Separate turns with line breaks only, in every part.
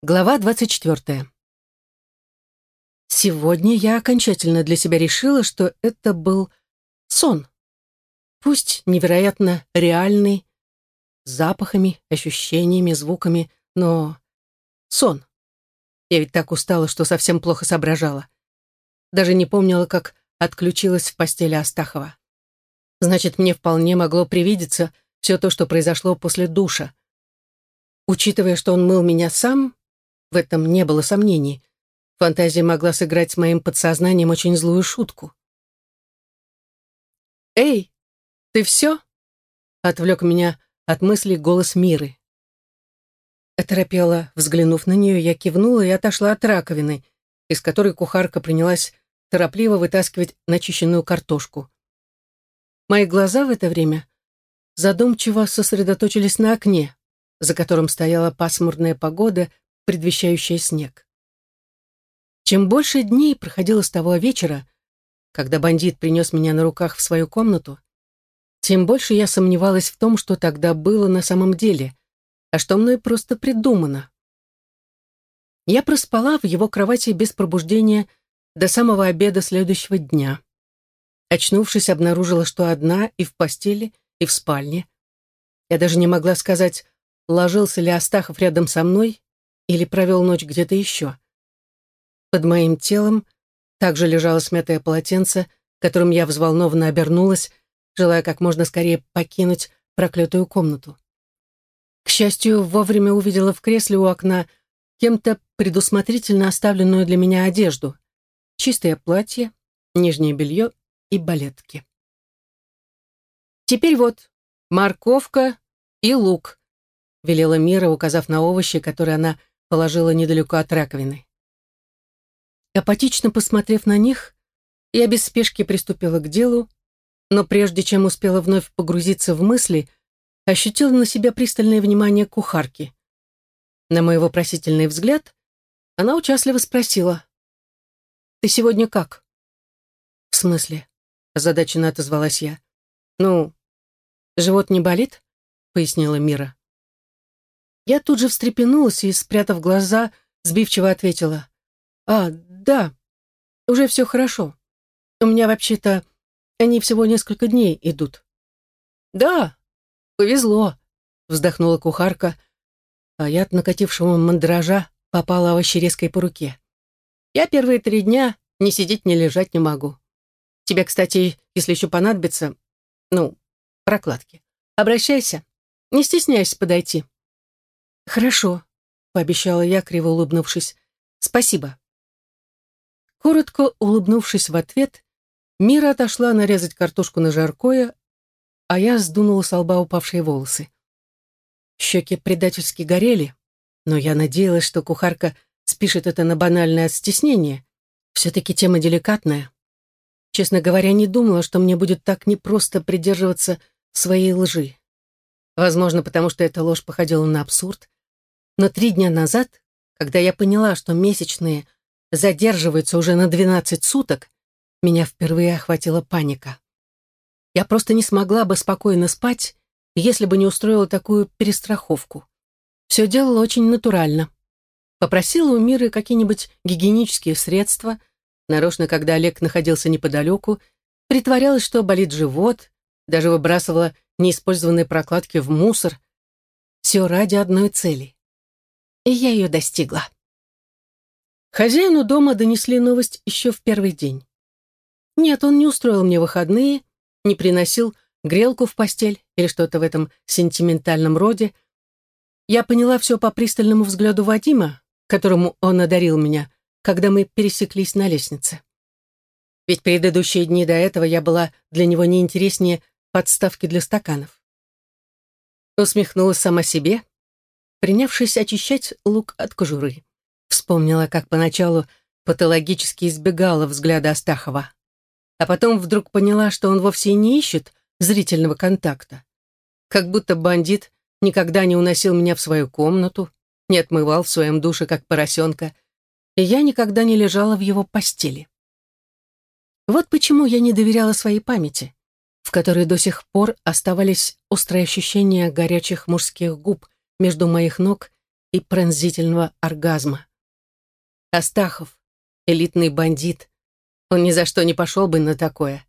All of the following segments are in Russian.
Глава 24. Сегодня я окончательно для себя решила, что это был сон. Пусть невероятно реальный, запахами, ощущениями, звуками, но сон. Я ведь так устала, что совсем плохо соображала. Даже не помнила, как отключилась в постели Астахова. Значит, мне вполне могло привидеться все то, что произошло после душа. Учитывая, что он мыл меня сам, в этом не было сомнений. Фантазия могла сыграть с моим подсознанием очень злую шутку. «Эй, ты все?» — отвлек меня от мыслей голос Миры. Оторопела, взглянув на нее, я кивнула и отошла от раковины, из которой кухарка принялась торопливо вытаскивать начищенную картошку. Мои глаза в это время задумчиво сосредоточились на окне, за которым стояла пасмурная погода, предвещающая снег. Чем больше дней проходило с того вечера, когда бандит принес меня на руках в свою комнату, тем больше я сомневалась в том, что тогда было на самом деле, а что мной просто придумано. Я проспала в его кровати без пробуждения до самого обеда следующего дня. Очнувшись, обнаружила, что одна и в постели, и в спальне. Я даже не могла сказать, ложился ли Астахов рядом со мной или провел ночь где-то еще. Под моим телом также лежало смятое полотенце, которым я взволнованно обернулась, желая как можно скорее покинуть проклятую комнату. К счастью, вовремя увидела в кресле у окна кем-то предусмотрительно оставленную для меня одежду. Чистое платье, нижнее белье и балетки. «Теперь вот морковка и лук», — велела Мира, указав на овощи, которые она положила недалеко от раковины. Апатично посмотрев на них, я без спешки приступила к делу, но прежде чем успела вновь погрузиться в мысли, ощутила на себя пристальное внимание кухарки. На мой вопросительный взгляд, она участливо спросила, «Ты сегодня как?» «В смысле?» — озадаченно отозвалась я. «Ну, живот не болит?» — пояснила Мира. Я тут же встрепенулась и, спрятав глаза, сбивчиво ответила. «А, да, уже все хорошо. У меня вообще-то они всего несколько дней идут». «Да, повезло», — вздохнула кухарка, а я от накатившего мандража попала овощерезкой по руке. «Я первые три дня ни сидеть, ни лежать не могу. Тебе, кстати, если еще понадобится, ну, прокладки, обращайся, не стесняйся подойти». «Хорошо», — пообещала я, криво улыбнувшись. «Спасибо». Коротко улыбнувшись в ответ, Мира отошла нарезать картошку на жаркое, а я сдунула с лба упавшие волосы. Щеки предательски горели, но я надеялась, что кухарка спишет это на банальное стеснение. Все-таки тема деликатная. Честно говоря, не думала, что мне будет так непросто придерживаться своей лжи. Возможно, потому что эта ложь походила на абсурд, но три дня назад, когда я поняла, что месячные задерживаются уже на 12 суток, меня впервые охватила паника. Я просто не смогла бы спокойно спать, если бы не устроила такую перестраховку. Все делала очень натурально. Попросила у Миры какие-нибудь гигиенические средства, нарочно, когда Олег находился неподалеку, притворялась, что болит живот, даже выбрасывала неиспользованные прокладки в мусор. Все ради одной цели и я ее достигла. Хозяину дома донесли новость еще в первый день. Нет, он не устроил мне выходные, не приносил грелку в постель или что-то в этом сентиментальном роде. Я поняла все по пристальному взгляду Вадима, которому он одарил меня, когда мы пересеклись на лестнице. Ведь предыдущие дни до этого я была для него неинтереснее подставки для стаканов. Усмехнулась сама себе, принявшись очищать лук от кожуры. Вспомнила, как поначалу патологически избегала взгляда Астахова. А потом вдруг поняла, что он вовсе не ищет зрительного контакта. Как будто бандит никогда не уносил меня в свою комнату, не отмывал в своем душе, как поросенка, и я никогда не лежала в его постели. Вот почему я не доверяла своей памяти, в которой до сих пор оставались острые ощущения горячих мужских губ, между моих ног и пронзительного оргазма. Астахов, элитный бандит, он ни за что не пошел бы на такое,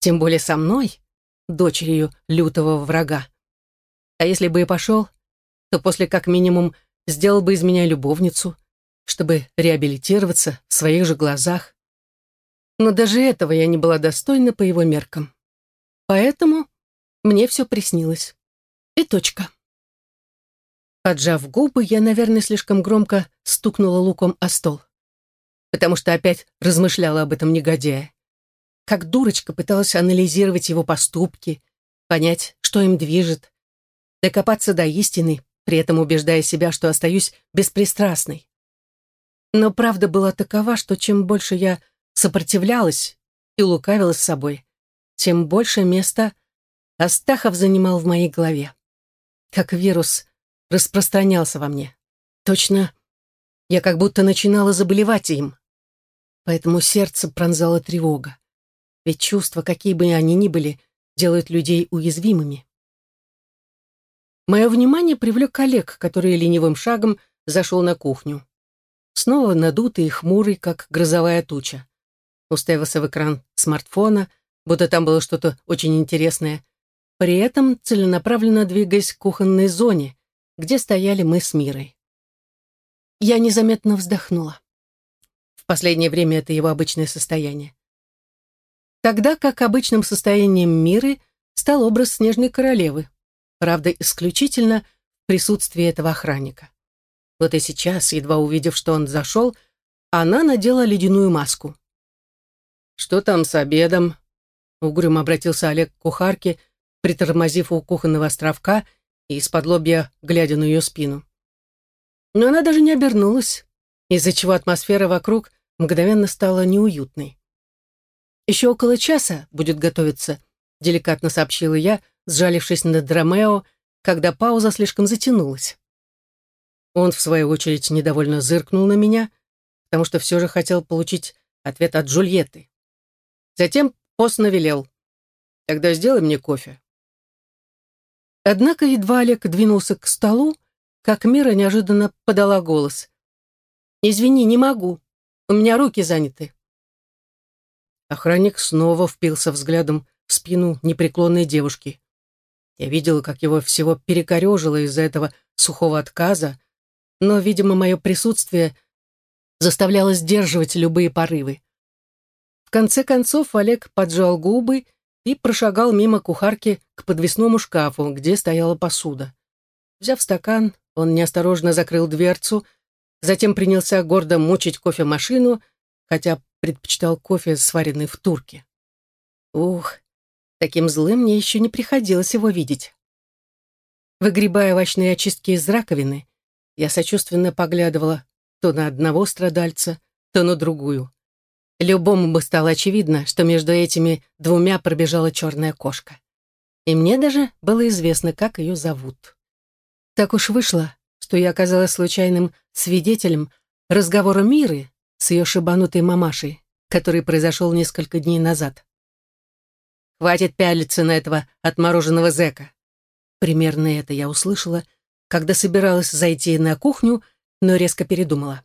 тем более со мной, дочерью лютого врага. А если бы и пошел, то после как минимум сделал бы из меня любовницу, чтобы реабилитироваться в своих же глазах. Но даже этого я не была достойна по его меркам. Поэтому мне все приснилось. И точка. Поджав губы, я, наверное, слишком громко стукнула луком о стол, потому что опять размышляла об этом негодяе. Как дурочка пыталась анализировать его поступки, понять, что им движет, докопаться до истины, при этом убеждая себя, что остаюсь беспристрастной. Но правда была такова, что чем больше я сопротивлялась и лукавила с собой, тем больше места Астахов занимал в моей голове. Как вирус распространялся во мне. Точно, я как будто начинала заболевать им. Поэтому сердце пронзало тревога. Ведь чувства, какие бы они ни были, делают людей уязвимыми. Мое внимание привлек коллег, который ленивым шагом зашел на кухню. Снова надутый и хмурый, как грозовая туча. Уставился в экран смартфона, будто там было что-то очень интересное. При этом целенаправленно двигаясь к кухонной зоне, где стояли мы с Мирой. Я незаметно вздохнула. В последнее время это его обычное состояние. Тогда как обычным состоянием Миры стал образ снежной королевы, правда, исключительно в присутствии этого охранника. Вот и сейчас, едва увидев, что он зашел, она надела ледяную маску. «Что там с обедом?» Угрюм обратился Олег к кухарке, притормозив у кухонного островка и из-под лобья глядя на ее спину. Но она даже не обернулась, из-за чего атмосфера вокруг мгновенно стала неуютной. «Еще около часа будет готовиться», — деликатно сообщила я, сжалившись над Ромео, когда пауза слишком затянулась. Он, в свою очередь, недовольно зыркнул на меня, потому что все же хотел получить ответ от Джульетты. Затем постно велел. «Тогда сделай мне кофе». Однако едва Олег двинулся к столу, как Мира неожиданно подала голос. «Извини, не могу. У меня руки заняты». Охранник снова впился взглядом в спину непреклонной девушки. Я видела, как его всего перекорежило из-за этого сухого отказа, но, видимо, мое присутствие заставляло сдерживать любые порывы. В конце концов Олег поджал губы и прошагал мимо кухарки к подвесному шкафу, где стояла посуда. Взяв стакан, он неосторожно закрыл дверцу, затем принялся гордо мучить кофемашину, хотя предпочитал кофе, сваренный в турке. Ух, таким злым мне еще не приходилось его видеть. Выгребая овощные очистки из раковины, я сочувственно поглядывала то на одного страдальца, то на другую. Любому бы стало очевидно, что между этими двумя пробежала черная кошка. И мне даже было известно, как ее зовут. Так уж вышло, что я оказалась случайным свидетелем разговора Миры с ее шибанутой мамашей, который произошел несколько дней назад. «Хватит пялиться на этого отмороженного зэка!» Примерно это я услышала, когда собиралась зайти на кухню, но резко передумала.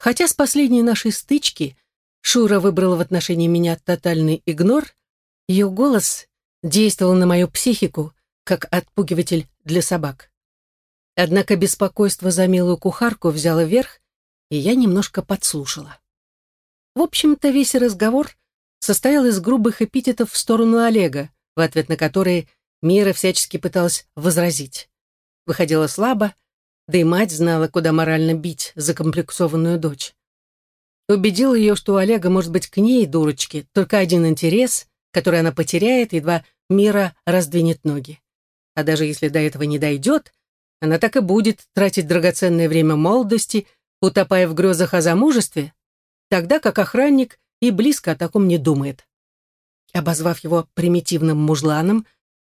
Хотя с последней нашей стычки Шура выбрала в отношении меня тотальный игнор, ее голос действовал на мою психику, как отпугиватель для собак. Однако беспокойство за милую кухарку взяло верх, и я немножко подслушала. В общем-то, весь разговор состоял из грубых эпитетов в сторону Олега, в ответ на которые Мира всячески пыталась возразить. Выходила слабо, да и мать знала, куда морально бить закомплексованную дочь. Убедил ее, что у Олега может быть к ней, дурочке, только один интерес, который она потеряет, едва Мира раздвинет ноги. А даже если до этого не дойдет, она так и будет тратить драгоценное время молодости, утопая в грезах о замужестве, тогда как охранник и близко о таком не думает. Обозвав его примитивным мужланом,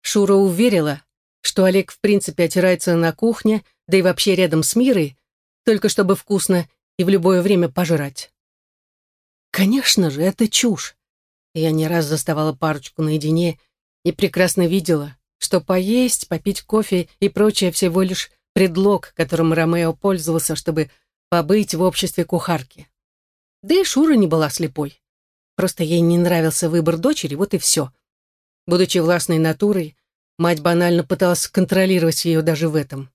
Шура уверила, что Олег в принципе отирается на кухне, да и вообще рядом с Мирой, только чтобы вкусно и в любое время пожрать. Конечно же, это чушь. Я не раз заставала парочку наедине и прекрасно видела, что поесть, попить кофе и прочее всего лишь предлог, которым Ромео пользовался, чтобы побыть в обществе кухарки. Да и Шура не была слепой. Просто ей не нравился выбор дочери, вот и все. Будучи властной натурой, мать банально пыталась контролировать ее даже в этом.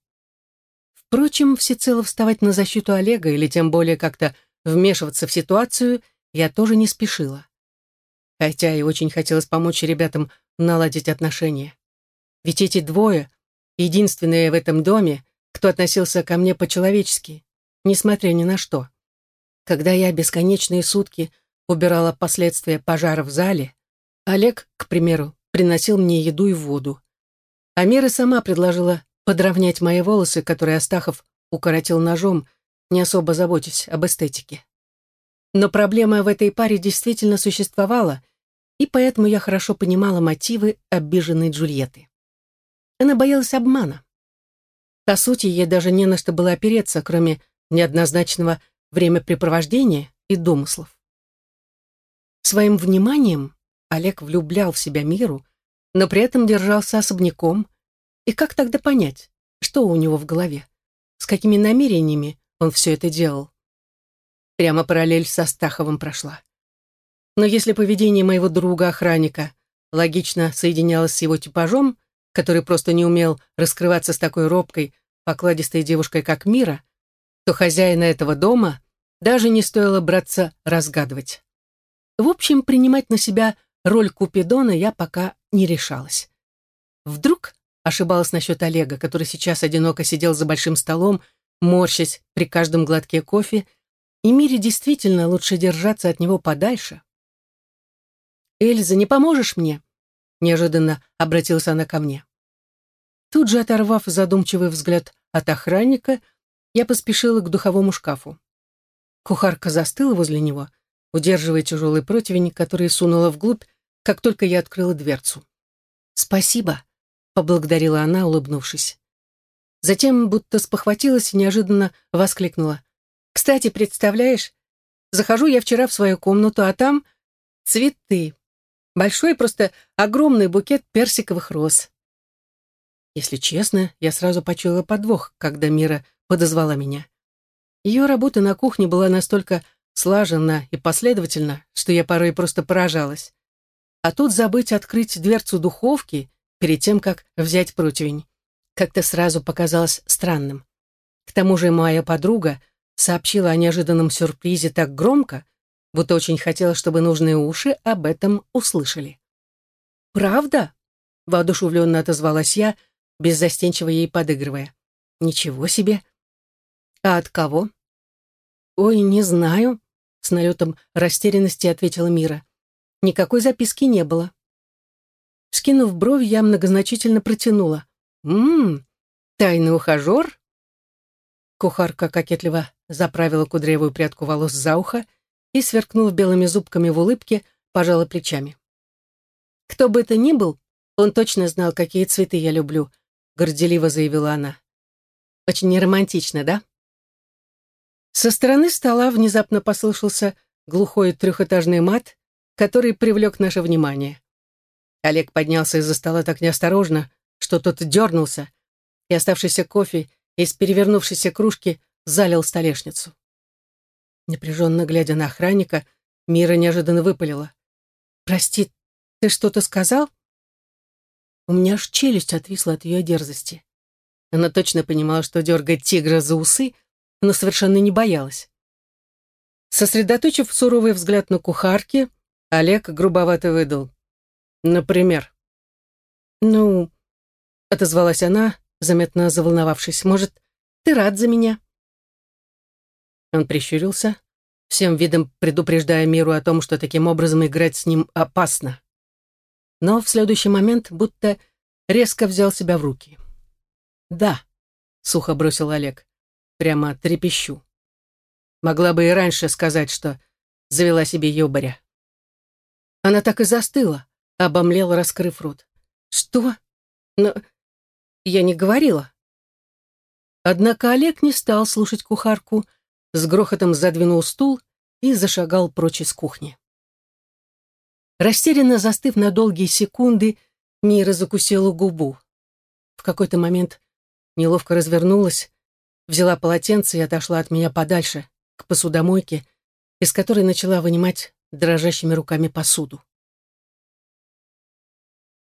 Впрочем, всецело вставать на защиту Олега или тем более как-то вмешиваться в ситуацию я тоже не спешила. Хотя и очень хотелось помочь ребятам наладить отношения. Ведь эти двое — единственные в этом доме, кто относился ко мне по-человечески, несмотря ни на что. Когда я бесконечные сутки убирала последствия пожара в зале, Олег, к примеру, приносил мне еду и воду. А Мира сама предложила подровнять мои волосы, которые Астахов укоротил ножом, не особо заботясь об эстетике. Но проблема в этой паре действительно существовала, и поэтому я хорошо понимала мотивы обиженной Джульетты. Она боялась обмана. По сути, ей даже не на что было опереться, кроме неоднозначного времяпрепровождения и домыслов. Своим вниманием Олег влюблял в себя миру, но при этом держался особняком. И как тогда понять, что у него в голове? С какими намерениями он все это делал? Прямо параллель со Стаховым прошла. Но если поведение моего друга-охранника логично соединялось с его типажом, который просто не умел раскрываться с такой робкой, покладистой девушкой, как Мира, то хозяина этого дома даже не стоило браться разгадывать. В общем, принимать на себя роль Купидона я пока не решалась. Вдруг ошибалась насчет Олега, который сейчас одиноко сидел за большим столом, морщась при каждом глотке кофе, и Мире действительно лучше держаться от него подальше. «Эльза, не поможешь мне?» Неожиданно обратилась она ко мне. Тут же, оторвав задумчивый взгляд от охранника, я поспешила к духовому шкафу. Кухарка застыла возле него, удерживая тяжелый противень, который сунула вглубь, как только я открыла дверцу. «Спасибо», — поблагодарила она, улыбнувшись. Затем будто спохватилась и неожиданно воскликнула. «Кстати, представляешь, захожу я вчера в свою комнату, а там цветы. Большой, просто огромный букет персиковых роз. Если честно, я сразу почуяла подвох, когда Мира подозвала меня. Ее работа на кухне была настолько слаженна и последовательна, что я порой просто поражалась. А тут забыть открыть дверцу духовки перед тем, как взять противень. Как-то сразу показалось странным. К тому же моя подруга сообщила о неожиданном сюрпризе так громко, будто очень хотела, чтобы нужные уши об этом услышали. «Правда?» — воодушевленно отозвалась я, беззастенчиво ей подыгрывая. «Ничего себе!» «А от кого?» «Ой, не знаю», — с налетом растерянности ответила Мира. «Никакой записки не было». Скинув бровь, я многозначительно протянула. «Ммм, тайный ухажер?» Кухарка кокетливо заправила кудрявую прядку волос за ухо и, сверкнув белыми зубками в улыбке, пожала плечами. «Кто бы это ни был, он точно знал, какие цветы я люблю», — горделиво заявила она. «Очень неромантично, да?» Со стороны стола внезапно послышался глухой трехэтажный мат, который привлек наше внимание. Олег поднялся из-за стола так неосторожно, что тот дернулся, и оставшийся кофе из перевернувшейся кружки залил столешницу. Напряженно глядя на охранника, Мира неожиданно выпалила. «Прости, ты что-то сказал?» У меня аж челюсть отвисла от ее дерзости. Она точно понимала, что дергает тигра за усы, но совершенно не боялась. Сосредоточив суровый взгляд на кухарке, Олег грубовато выдал. «Например?» «Ну...» — отозвалась она, заметно заволновавшись. «Может, ты рад за меня?» Он прищурился, всем видом предупреждая миру о том, что таким образом играть с ним опасно. Но в следующий момент будто резко взял себя в руки. «Да», — сухо бросил Олег, — «прямо трепещу. Могла бы и раньше сказать, что завела себе ёбаря». Она так и застыла, обомлела, раскрыв рот. «Что? Но я не говорила». Однако Олег не стал слушать кухарку, — с грохотом задвинул стул и зашагал прочь из кухни. Растерянно застыв на долгие секунды, Мира закусила губу. В какой-то момент неловко развернулась, взяла полотенце и отошла от меня подальше, к посудомойке, из которой начала вынимать дрожащими руками посуду.